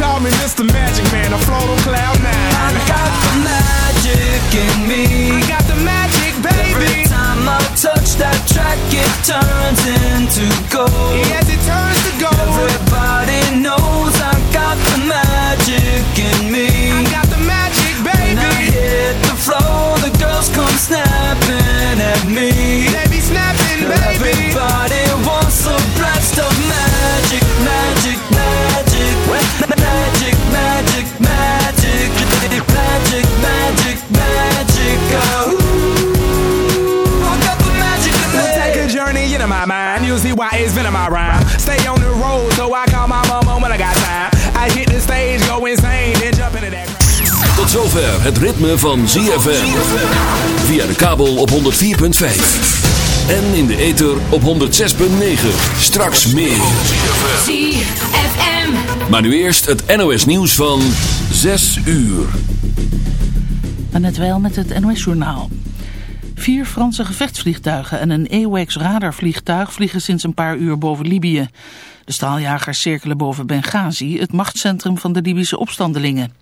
Call me Mr. Magic Man, I float on cloud nine. I got the magic in me. I got the magic, baby. Every time I touch that track, it turns into gold. Yes, it turns to gold. Everybody knows I got the magic in me. I got the magic, baby. When I hit the floor, the girls come snapping at me. Tot zover het ritme van ZFM. Via de kabel op 104.5. En in de ether op 106.9. Straks meer. ZFM. Maar nu eerst het NOS nieuws van 6 uur. Maar net wel met het NOS-journaal. Vier Franse gevechtsvliegtuigen en een AWACS radarvliegtuig vliegen sinds een paar uur boven Libië. De staaljagers cirkelen boven Benghazi, het machtscentrum van de Libische opstandelingen.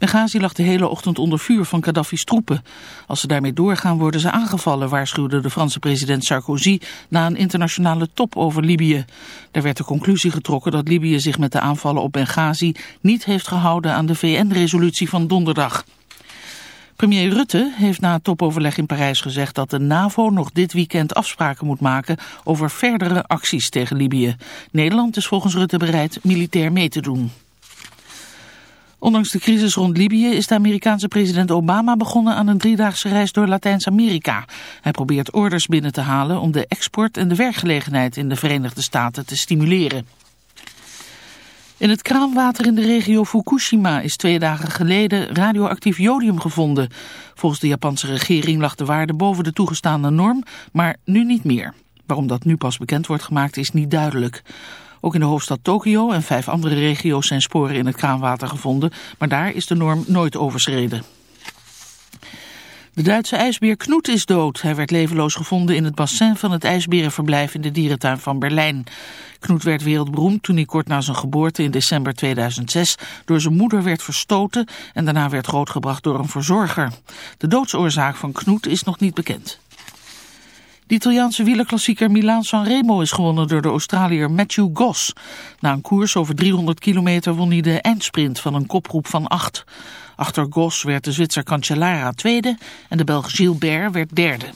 Benghazi lag de hele ochtend onder vuur van Gaddafi's troepen. Als ze daarmee doorgaan worden ze aangevallen, waarschuwde de Franse president Sarkozy na een internationale top over Libië. Daar werd de conclusie getrokken dat Libië zich met de aanvallen op Benghazi niet heeft gehouden aan de VN-resolutie van donderdag. Premier Rutte heeft na het topoverleg in Parijs gezegd dat de NAVO nog dit weekend afspraken moet maken over verdere acties tegen Libië. Nederland is volgens Rutte bereid militair mee te doen. Ondanks de crisis rond Libië is de Amerikaanse president Obama begonnen aan een driedaagse reis door Latijns-Amerika. Hij probeert orders binnen te halen om de export en de werkgelegenheid in de Verenigde Staten te stimuleren. In het kraanwater in de regio Fukushima is twee dagen geleden radioactief jodium gevonden. Volgens de Japanse regering lag de waarde boven de toegestaande norm, maar nu niet meer. Waarom dat nu pas bekend wordt gemaakt is niet duidelijk. Ook in de hoofdstad Tokio en vijf andere regio's zijn sporen in het kraanwater gevonden, maar daar is de norm nooit overschreden. De Duitse ijsbeer Knoet is dood. Hij werd levenloos gevonden in het bassin van het ijsberenverblijf in de dierentuin van Berlijn. Knoet werd wereldberoemd toen hij kort na zijn geboorte in december 2006 door zijn moeder werd verstoten en daarna werd grootgebracht door een verzorger. De doodsoorzaak van Knoet is nog niet bekend. De Italiaanse wielerklassieker Milaan Sanremo is gewonnen door de Australiër Matthew Goss. Na een koers over 300 kilometer won hij de eindsprint van een kopgroep van acht. Achter Goss werd de Zwitser Cancellara tweede en de Belg Gilbert werd derde.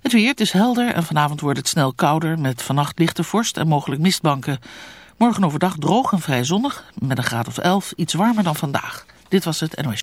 Het weer, het is helder en vanavond wordt het snel kouder met vannacht lichte vorst en mogelijk mistbanken. Morgen overdag droog en vrij zonnig met een graad of 11, iets warmer dan vandaag. Dit was het NOS.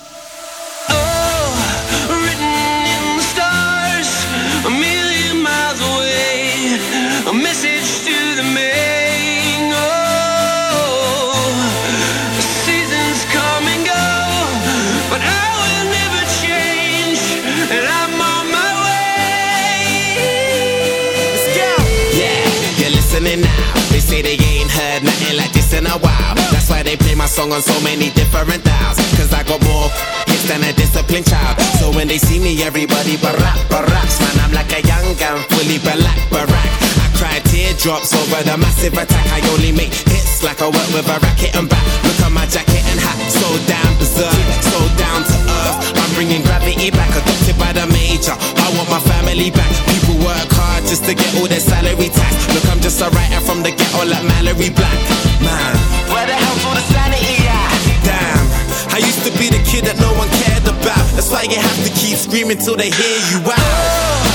Heard nothing like this in a while. That's why they play my song on so many different dials. Cause I got more hits than a disciplined child. So when they see me, everybody barack, baracks. Man, I'm like a young gun, fully black, barack. Cry teardrops over the massive attack. I only make hits like I work with a racket and back. Look at my jacket and hat, so down berserk, so down to earth. I'm bringing gravity back, adopted by the major. I want my family back. People work hard just to get all their salary tax. Look, I'm just a writer from the ghetto like Mallory Black. Man, where the hell's all the sanity at? Damn, I used to be the kid that no one cared about. That's why you have to keep screaming till they hear you out.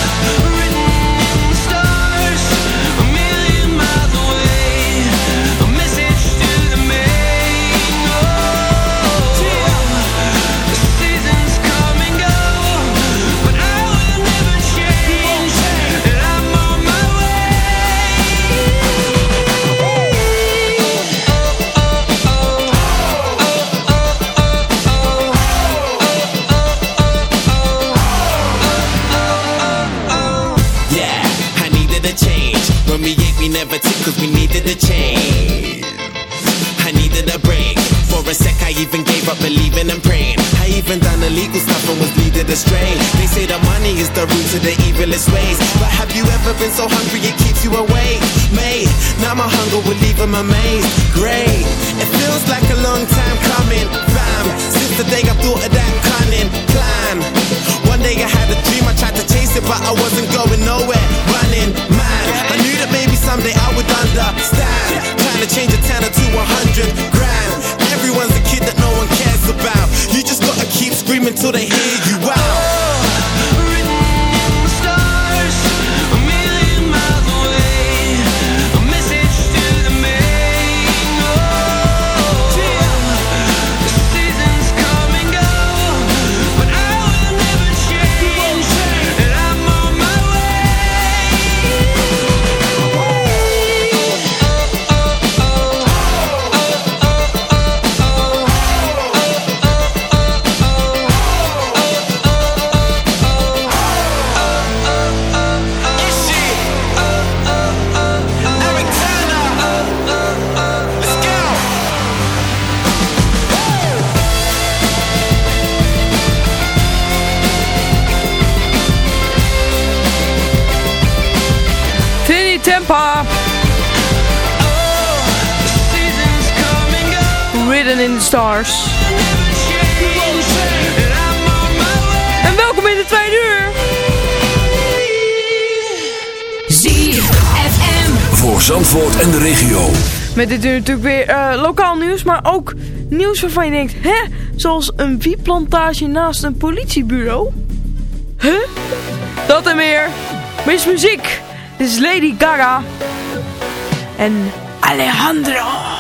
We never took cause we needed a change. I needed a break. For a sec, I even gave up believing and praying. I even done illegal stuff and was leading astray. They say that money is the root to the evilest ways. But have you ever been so hungry it keeps you awake? Mate, now my hunger will leave them amazed. Great, it feels like a long time coming. Fam, since the day I thought of that cunning plan. One day I had a dream, I tried to chase it, but I wasn't going nowhere. Running, man. Understand. Trying to change a tenner to a hundred grand. Everyone's a kid that no one cares about. You just gotta keep screaming till they hear you Zandvoort en de regio. Met dit uur natuurlijk weer eh, lokaal nieuws, maar ook nieuws waarvan je denkt, hè? Zoals een wietplantage naast een politiebureau? Huh? Dat en meer. Mis muziek. Dit is Lady Gaga. En Alejandro.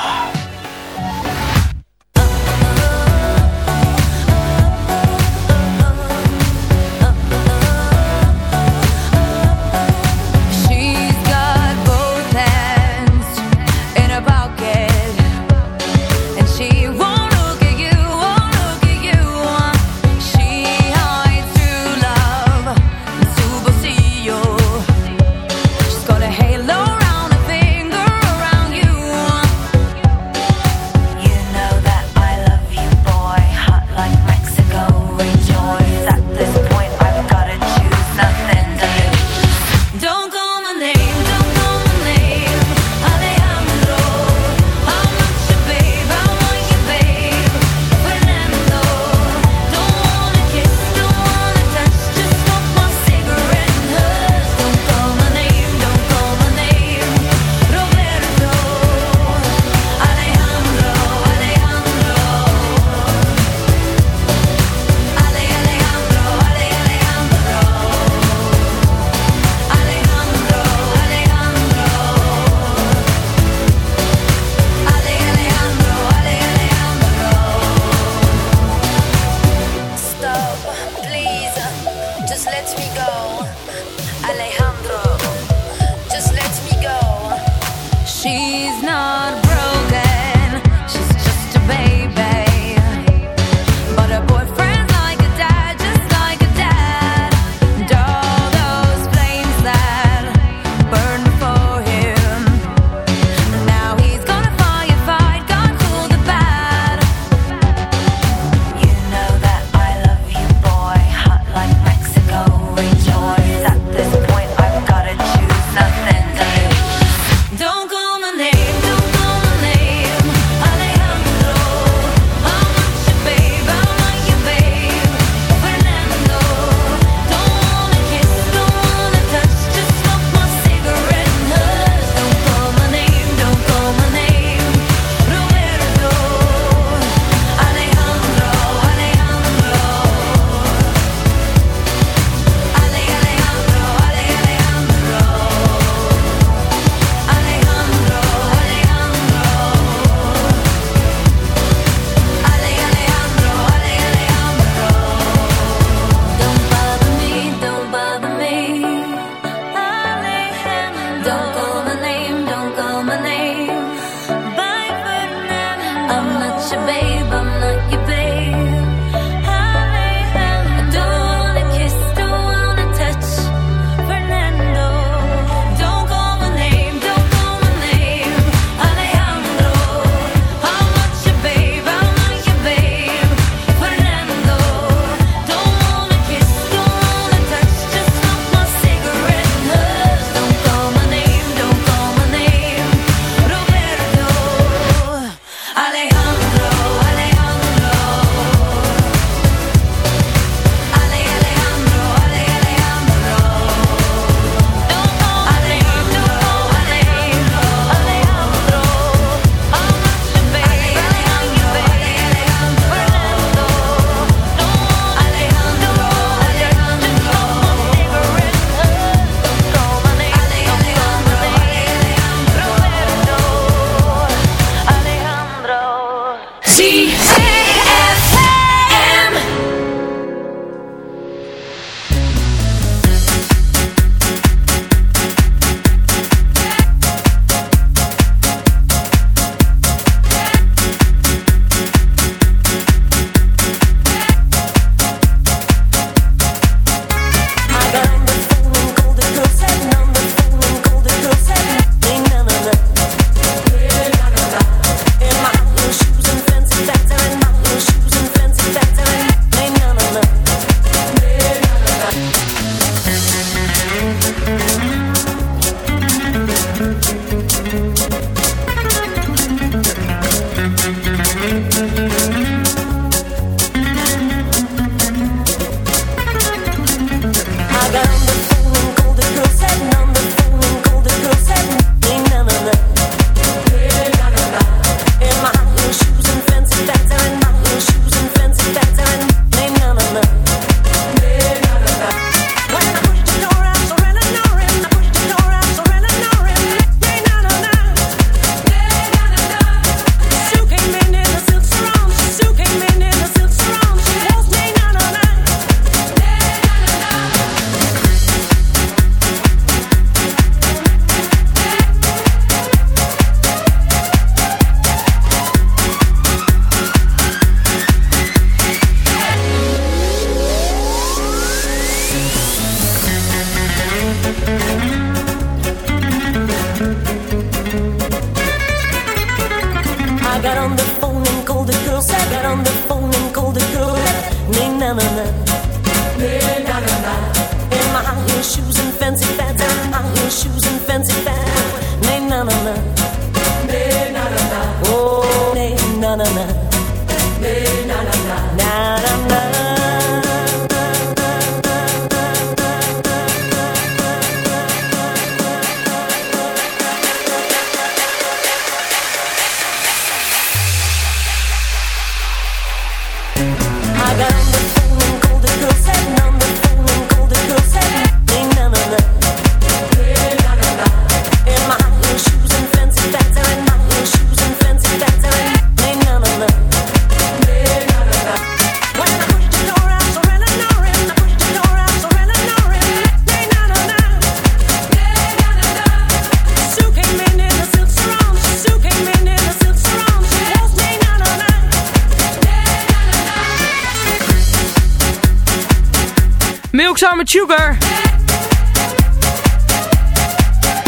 Met sugar.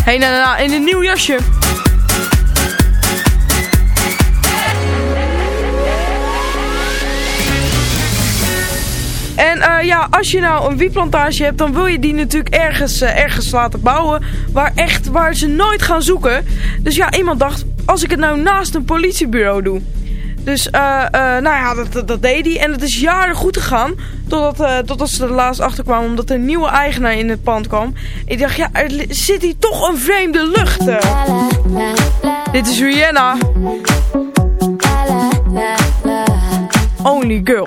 Hey, na, in een nieuw jasje. En eh, ja, als je nou een wietplantage hebt, dan wil je die natuurlijk ergens, eh, ergens laten bouwen. Waar, echt, waar ze nooit gaan zoeken. Dus ja, iemand dacht, als ik het nou naast een politiebureau doe. Dus, eh, nou ja, dat, dat, dat deed hij. En het is jaren goed gegaan. Totdat, eh, totdat ze er laatst achter kwamen. Omdat er een nieuwe eigenaar in het pand kwam. Ik dacht, ja, er zit hier toch een vreemde lucht. eh. Dit is Rihanna. Only girl.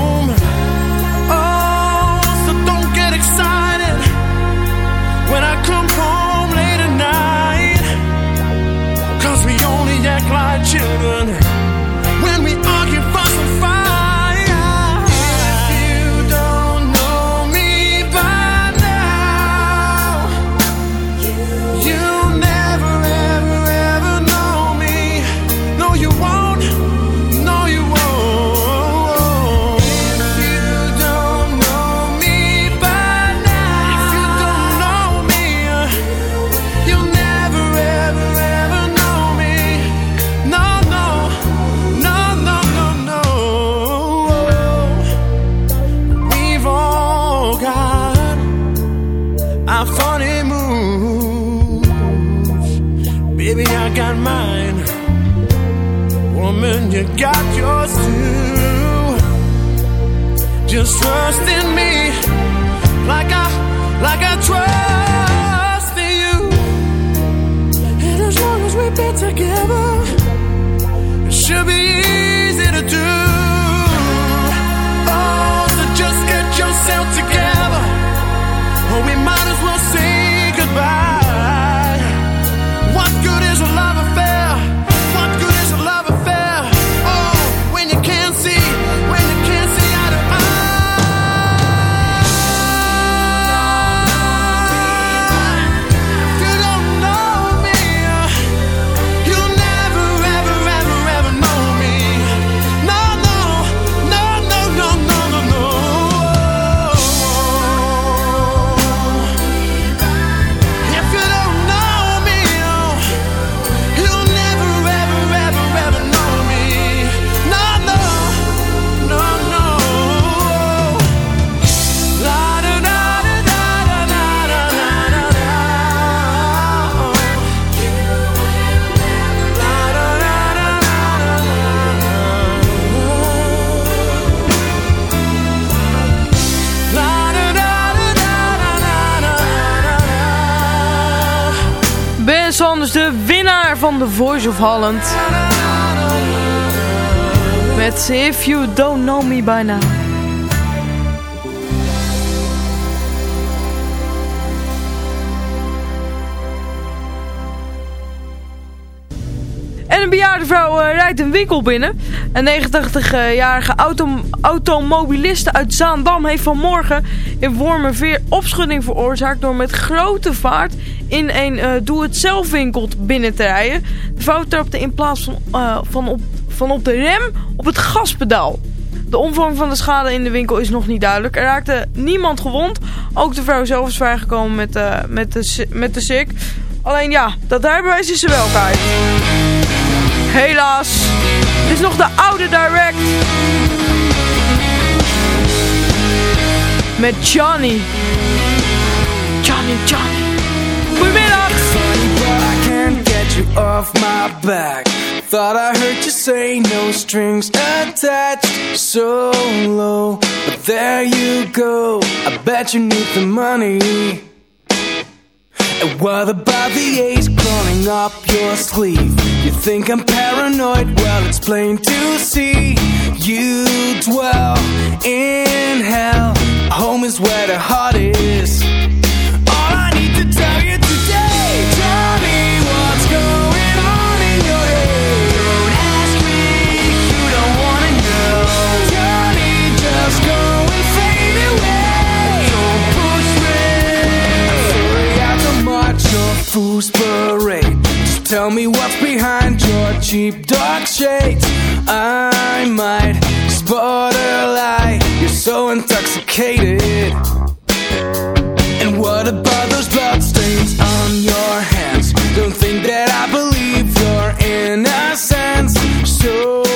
Children van The Voice of Holland. Met If You Don't Know Me By Now. En een bejaarde vrouw eh, rijdt een winkel binnen. Een 89-jarige auto automobiliste uit Zaandam heeft vanmorgen in Wormerveer opschudding veroorzaakt door met grote vaart in een eh, doe-het-zelf winkel binnen te rijden. De vrouw trapte in plaats van, eh, van, op, van op de rem op het gaspedaal. De omvang van de schade in de winkel is nog niet duidelijk. Er raakte niemand gewond. Ook de vrouw zelf is vrijgekomen met, eh, met, de, met de SIK. Alleen ja, dat rijbewijs is ze wel kwijt. Helaas. Dit is nog de oude direct. Met Johnny. Johnny, Johnny. Goedemiddag. but I can't get you off my back. Thought I heard you say no strings attached, so low. But there you go. I bet you need the money. And what about the ace crawling up your sleeve? You think I'm paranoid? Well, it's plain to see. You dwell in hell. Home is where the heart is. Intoxicated. And what about those bloodstains on your hands? Don't think that I believe your innocence. So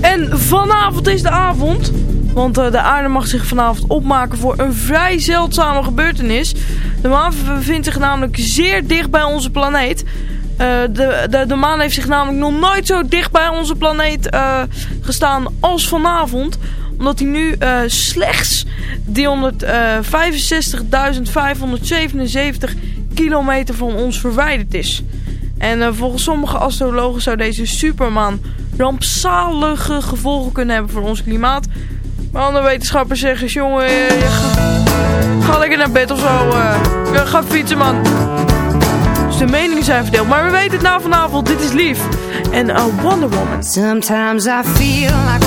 En vanavond is de avond. Want eh, de aarde mag zich vanavond opmaken voor een vrij zeldzame gebeurtenis. De maan bevindt zich namelijk zeer dicht bij onze planeet. Eh, de, de, de maan heeft zich namelijk nog nooit zo dicht bij onze planeet eh, gestaan als vanavond. Omdat hij nu eh, slechts 365.577 kilometer van ons verwijderd is. En eh, volgens sommige astrologen zou deze supermaan rampzalige gevolgen kunnen hebben voor ons klimaat. Maar andere wetenschappers zeggen, jongen, eh, ga, lekker naar bed of zo. eh. Ja, ga fietsen man. Dus de meningen zijn verdeeld. Maar we weten het na vanavond. Dit is lief. En uh, Wonder Woman. Sometimes I feel like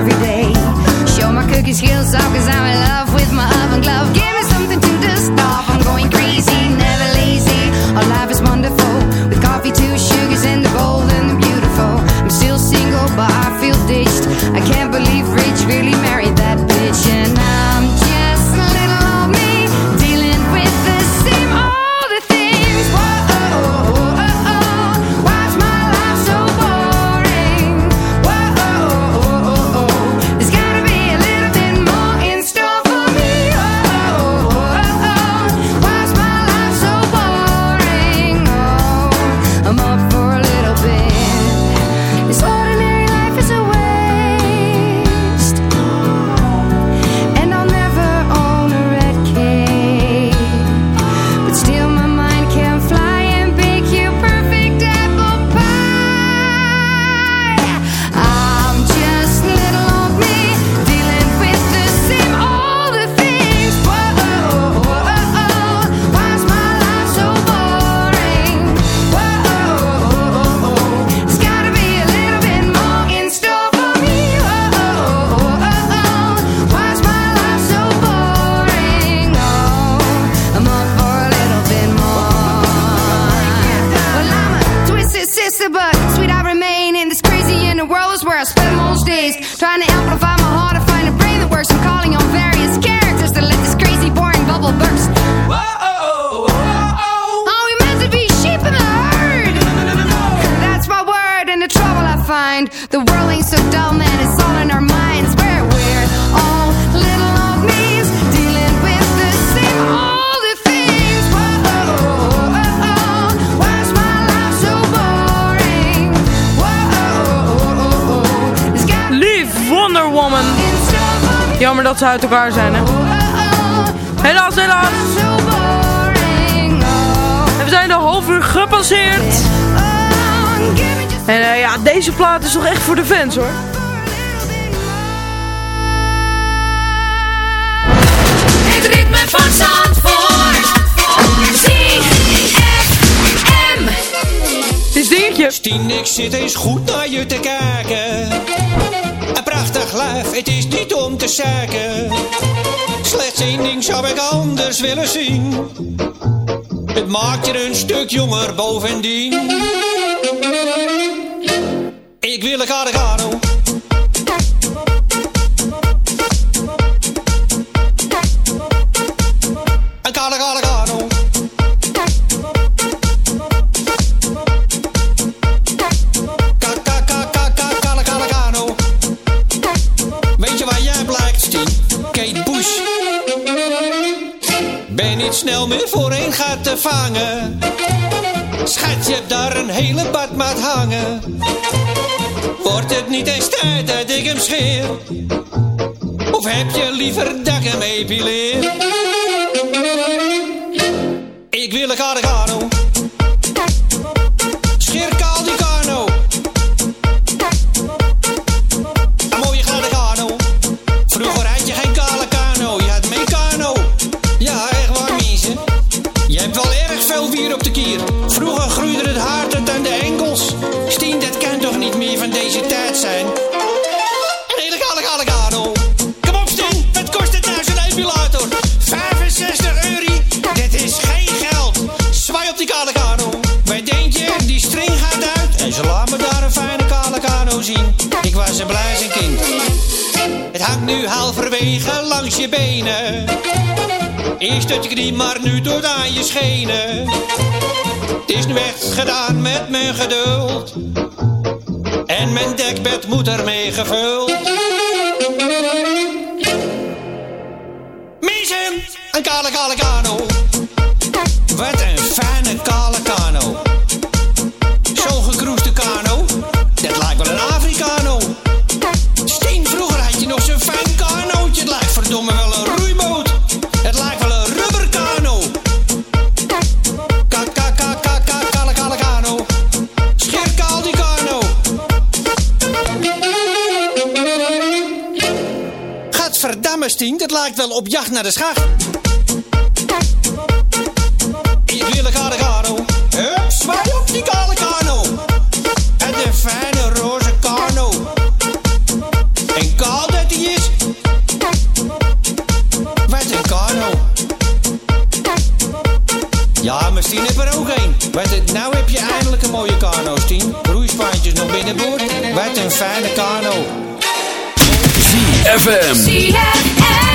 Every day. Show my cookie skills off cause I'm Jammer dat ze uit elkaar zijn, hè. Helaas, helaas. En we zijn de half uur gepasseerd. En eh, ja, deze plaat is toch echt voor de fans, hoor. Het ritme van Zandvoort. ZFM. Het is dingetje. Stien, ik zit eens goed naar je te kijken. Prachtig lijf, het is niet om te zeiken. Slechts één ding zou ik anders willen zien. Het maakt je een stuk jonger bovendien. Ik wil een Gargano. Niet snel meer voor één gaat vangen. Schat, je hebt daar een hele badmaat hangen. Wordt het niet eens tijd dat ik hem scheer? Of heb je liever dat ik hem epileer? Ik wil een Gargano. Hangt nu halverwege langs je benen. Eerst tot je knie, maar nu tot aan je schenen. Het is nu echt gedaan met mijn geduld. En mijn dekbed moet ermee gevuld. Mensen, een kale kale kano. Wat een fijne kale kano. 16, dat lijkt wel op jacht naar de schacht. Ik wil de kano, hup, zwaai op die kale kano. En de fijne roze kano. En kaal dat die is. Wat een kano. Ja, misschien Stien heb er ook een. Wat het, nou heb je eindelijk een mooie kano, Stien. Roeispaantjes nog binnenboord. Wat een fijne kano. ZFM.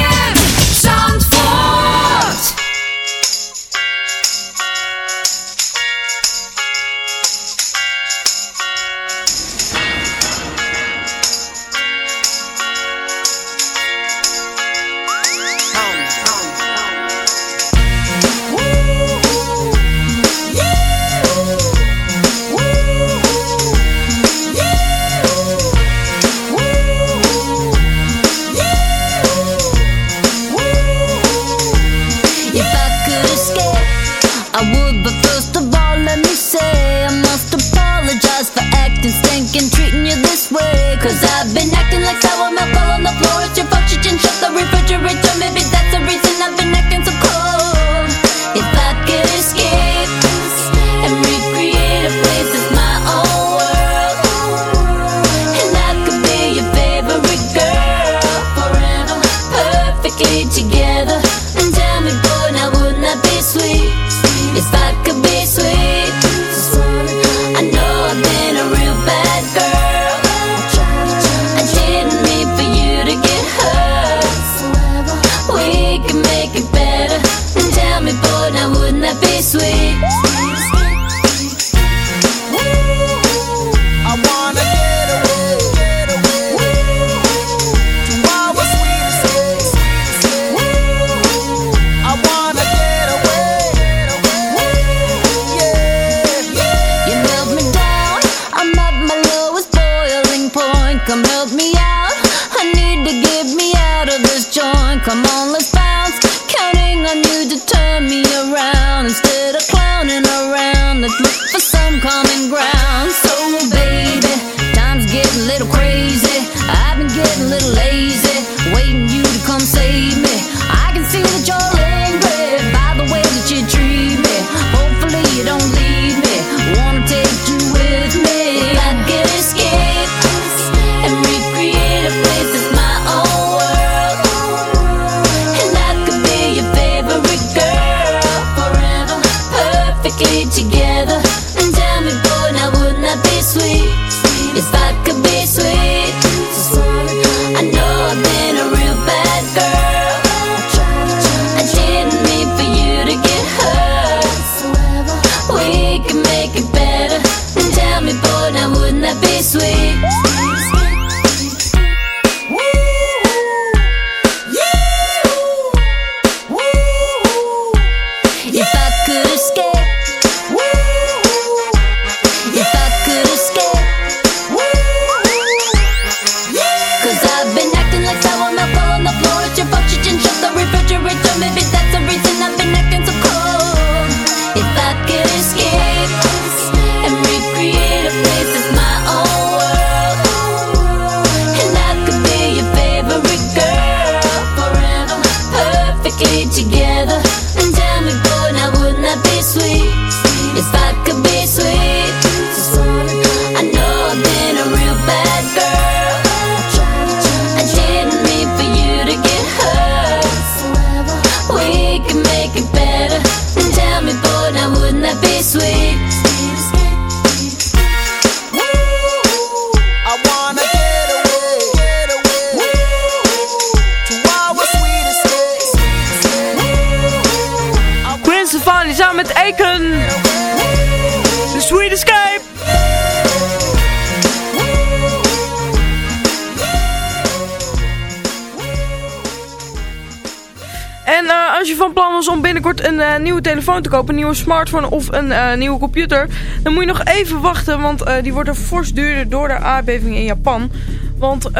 Een nieuwe smartphone of een eh, nieuwe computer, dan moet je nog even wachten, want eh, die wordt er fors duurder door de aardbeving in Japan. Want eh,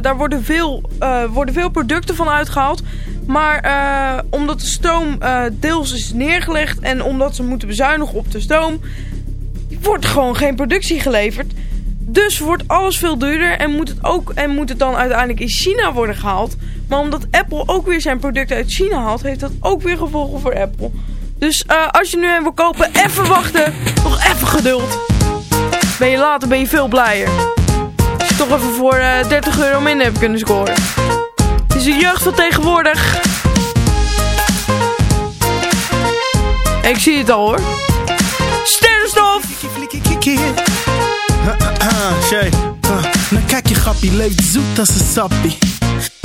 daar worden veel, worden veel producten van uitgehaald. Maar omdat de stoom deels is neergelegd en omdat ze moeten bezuinigen op de stoom, wordt gewoon geen productie geleverd. Dus wordt alles veel duurder en moet het, ook, en moet het dan uiteindelijk in China worden gehaald. Maar omdat Apple ook weer zijn producten uit China haalt, heeft dat ook weer gevolgen voor Apple. Dus eh, als je nu een wil kopen, even wachten. Nog even geduld. Ben je later ben je veel blijer. Als je toch even voor eh, 30 euro minder hebt kunnen scoren. Het is de jeugd van tegenwoordig. Ik zie het al hoor. Sterrenstof! Uh, nou kijk je grappie, leeft zoet als een sappie.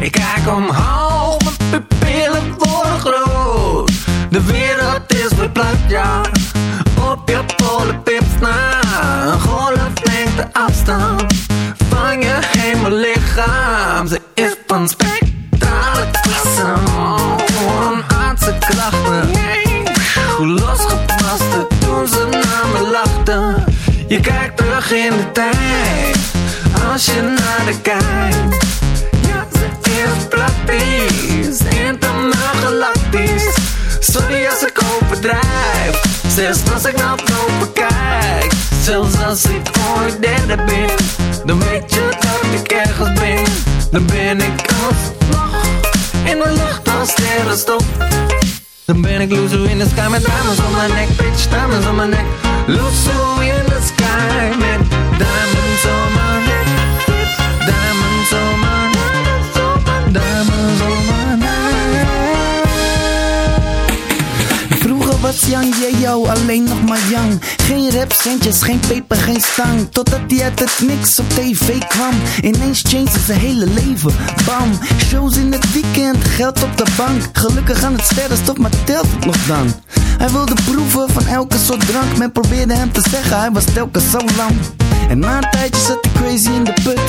Ik kijk omhoog, mijn pupillen worden groot. De wereld is verplaatst, ja. Op je polenpips na. Een golflengte afstand van je hemellichaam. Ze is van spectrale klasse. Een aardse krachten. Hoe losgepaste toen ze naar me lachten. Je kijkt terug in de tijd als je naar de kijkt. Zelfs als ik naar boven kijk. Zelfs als ik ooit derde ben, dan weet je dat ik ergens ben. Dan ben ik alsnog in de lucht als sterrenstof. Dan ben ik loezo in de sky met diamonds om mijn nek, bitch, diamonds om mijn nek. Loezo in de sky met diamonds om mijn nek. Was Young yo alleen nog maar young. Geen rapcentjes, geen peper, geen stang Totdat hij uit het niks op tv kwam. Ineens changed zijn hele leven, bam. Shows in het weekend, geld op de bank. Gelukkig aan het sterrenstof, maar telt het nog dan. Hij wilde proeven van elke soort drank. Men probeerde hem te zeggen, hij was telkens zo lang En na een tijdje zat hij crazy in de put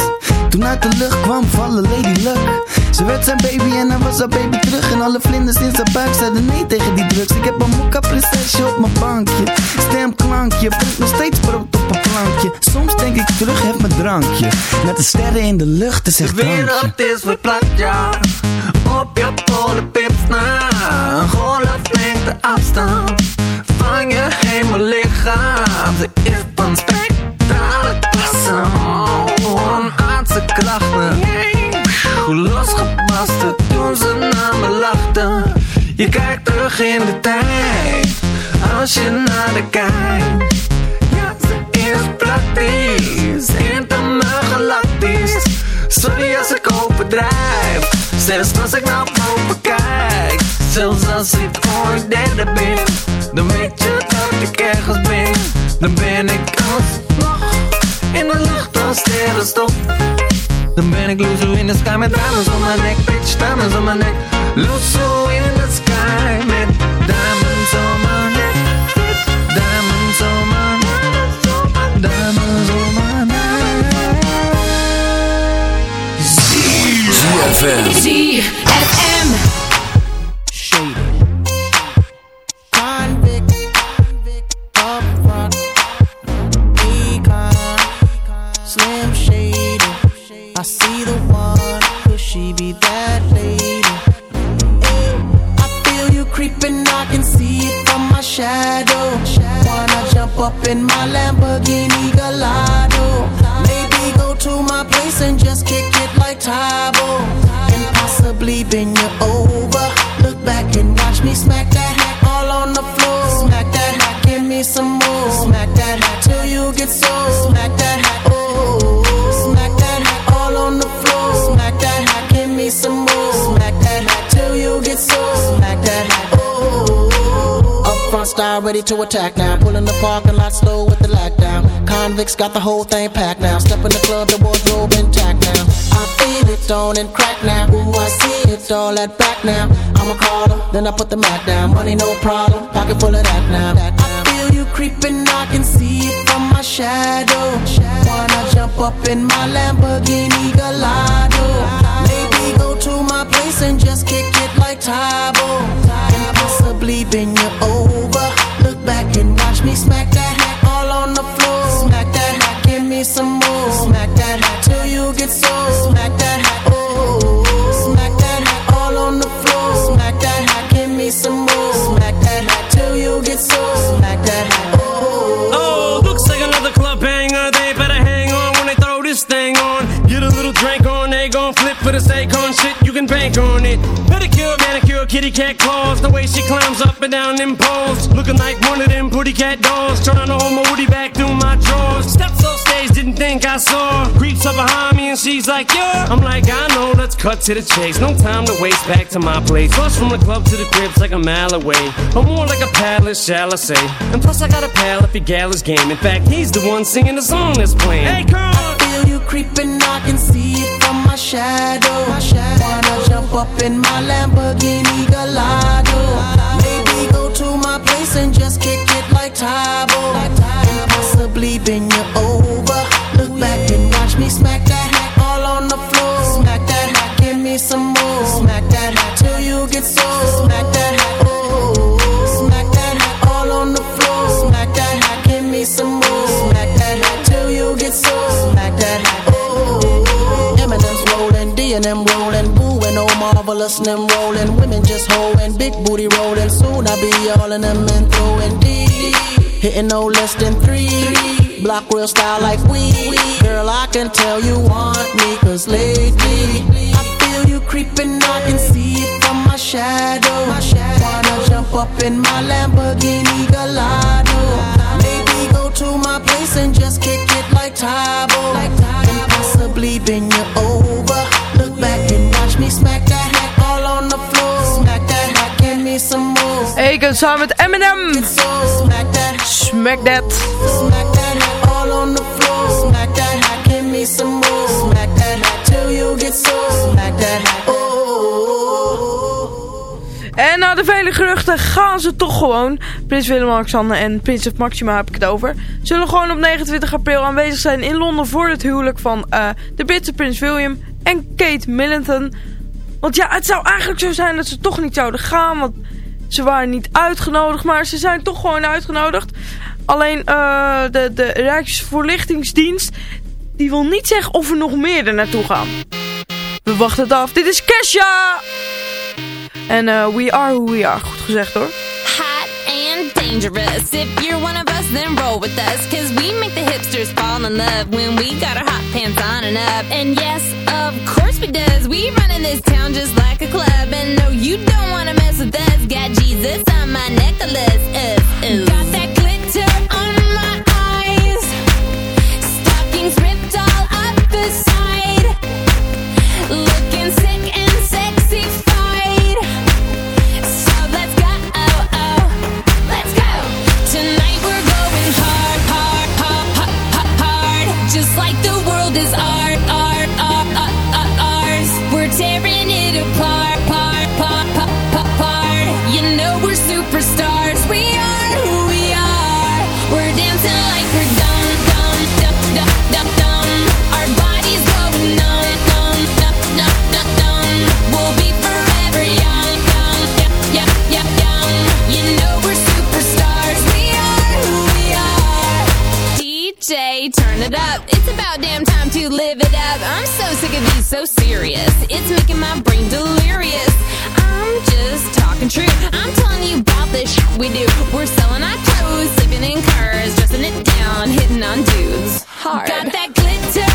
Toen uit de lucht kwam vallen Lady Luck Ze werd zijn baby en hij was haar baby terug En alle vlinders in zijn buik zeiden nee tegen die drugs Ik heb een mokka prinsesje op mijn bankje Stemklankje, brengt nog steeds brood op een plankje Soms denk ik terug, heb mijn drankje Met de sterren in de lucht, is echt De drankje wereld is verplaatst, ja. Op je polenpips na. Een golflengte afstand van je hemellichaam. gaat. Ze is van Oh, aardse krachten. Hoe losgebarsten toen ze naar me lachten. Je kijkt terug in de tijd. Als je naar de kijkt. Ja, ze is praktisch. Intermaal galactisch. Sorry als ik overdrijf. Zelfs als ik naar boven kijk. Zelfs als ik ooit derde ben. Dan weet je dat ik ergens ben. Dan ben ik alsnog in de lucht als sterrenstof. Dan ben ik loezo in the sky met diamonds on my neck, bitch, diamonds on my neck. Loezo in the sky met diamonds on my neck, bitch, diamonds on my neck, diamonds on my neck. ZFM. ZFM. Possibly bend you over. Look back and watch me smack that hack all on the floor. Smack that hack, give me some more. Smack that hack till you get so. Smack that hack, oh. Smack that hack all on the floor. Smack that hack, give me some more. Smack that hack till you get so. Smack that hack, oh. Front ready to attack now. Pulling the parking lot slow with the lockdown. Convicts got the whole thing packed now. Step in the club, the wardrobe intact now. I feel it on and crack now. Ooh, I see it all at back now. I'ma call her, then I put the Mac down. Money no problem, pocket full of that now. I feel you creeping, I can see it from my shadow. Wanna jump up in my Lamborghini Gallardo? Maybe go to my place and just kick it like Tybo. And possibly bend you over. Look back and watch me smack that kitty cat claws. The way she climbs up and down them poles. Looking like one of them pretty cat dolls. Trying to hold my woody back through my drawers. Steps off stage, didn't think I saw. Creeps up behind me and she's like, yeah. I'm like, I know, let's cut to the chase. No time to waste back to my place. Bus from the club to the crib's like a mile away. Or more like a palace, shall I say. And plus I got a pal if your gal is game. In fact, he's the one singing the song that's playing. Hey, girl! I feel you creeping, I can see it from my shadow. Wanna jump up in my Lamborghini Gallardo? Maybe go to my place and just kick it like Tybo. Marvelous and them rolling. Women just holding, big booty rolling. Soon I'll be all in them and throwing D. Hitting no less than three. Block real style like we. Girl, I can tell you want me, cause lately I feel you creeping, I can see it from my shadow. Wanna jump up in my Lamborghini Gallardo. Maybe go to my place and just kick it like Tybo. And possibly bend you over. Look back and watch me smack Eken samen met Eminem. Smack that. Smack that. All on the floor. Me some more. You get. En na de vele geruchten gaan ze toch gewoon. Prins Willem-Alexander en Prinses Maxima heb ik het over. Zullen gewoon op 29 april aanwezig zijn in Londen voor het huwelijk van eh, de Britse Prins William en Kate Middleton. Want ja, het zou eigenlijk zo zijn dat ze toch niet zouden gaan. Want ze waren niet uitgenodigd, maar ze zijn toch gewoon uitgenodigd. Alleen uh, de, de Rijksvoorlichtingsdienst, die wil niet zeggen of er nog meer er naartoe gaan. We wachten het af. Dit is Kesha! En uh, We Are Who We Are. Goed gezegd hoor. Hot and dangerous. If you're one of us, then roll with us. Cause we make the hipsters fall in love when we got our hot pants on and up. And yes, of course we does. We run in this town just like a club. And no, you don't want to obsessed. Got Jesus on my necklace. Ooh. Got that glitter on my eyes. Stockings ripped all up the side. Looking sick and oh, oh. Let's go. Tonight we're going hard, hard, hard, hard, hard. Just like the world is time to live it up. I'm so sick of being so serious. It's making my brain delirious. I'm just talking true. I'm telling you about the shit we do. We're selling our clothes, sleeping in cars, dressing it down, hitting on dudes. Hard. Got that glitter.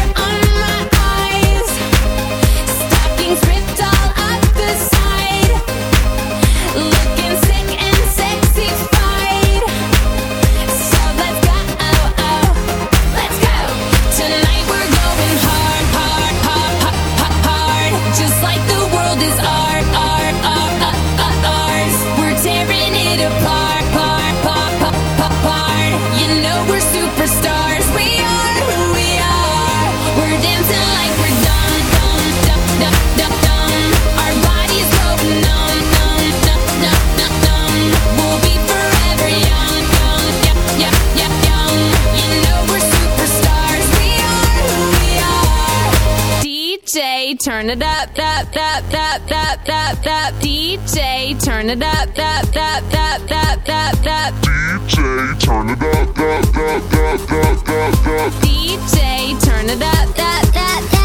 that that that that that DJ turn it up that that that that that that DJ turn it up that that that that that that DJ turn it up that that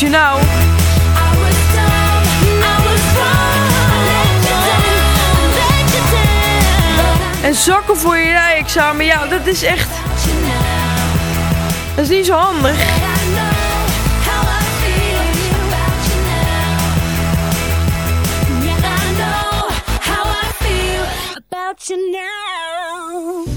you down. En zakken voor je rijexamen, ja, dat is echt... Dat is niet zo handig.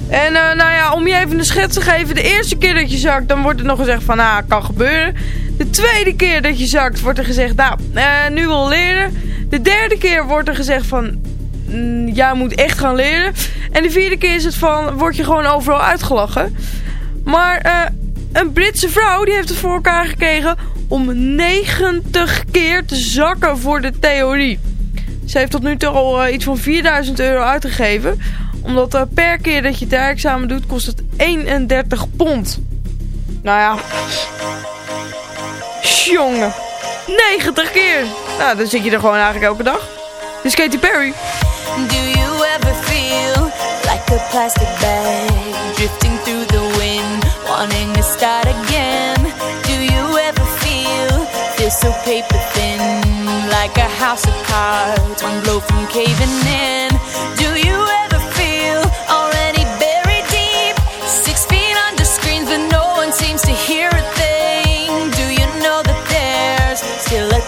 En eh, nou ja, om je even een schets te geven. De eerste keer dat je zakt, dan wordt er nog gezegd van, nou, kan gebeuren. De tweede keer dat je zakt, wordt er gezegd, nou, eh, nu wil leren. De derde keer wordt er gezegd van, mm, jij moet echt gaan leren. En de vierde keer is het van, word je gewoon overal uitgelachen. Maar eh, een Britse vrouw, die heeft het voor elkaar gekregen om 90 keer te zakken voor de theorie. Ze heeft tot nu toe al eh, iets van 4000 euro uitgegeven. Omdat per keer dat je het examen doet, kost het 31 pond. Nou ja. Jongen. 90 keer. Nou, dan zit je er gewoon eigenlijk elke dag. Dit is Katy Perry. Do you ever feel like a plastic bag drifting through the wind, wanting to start again? Do you ever feel feel so paper thin, like a house of cards, one blow from caving in? Do you ever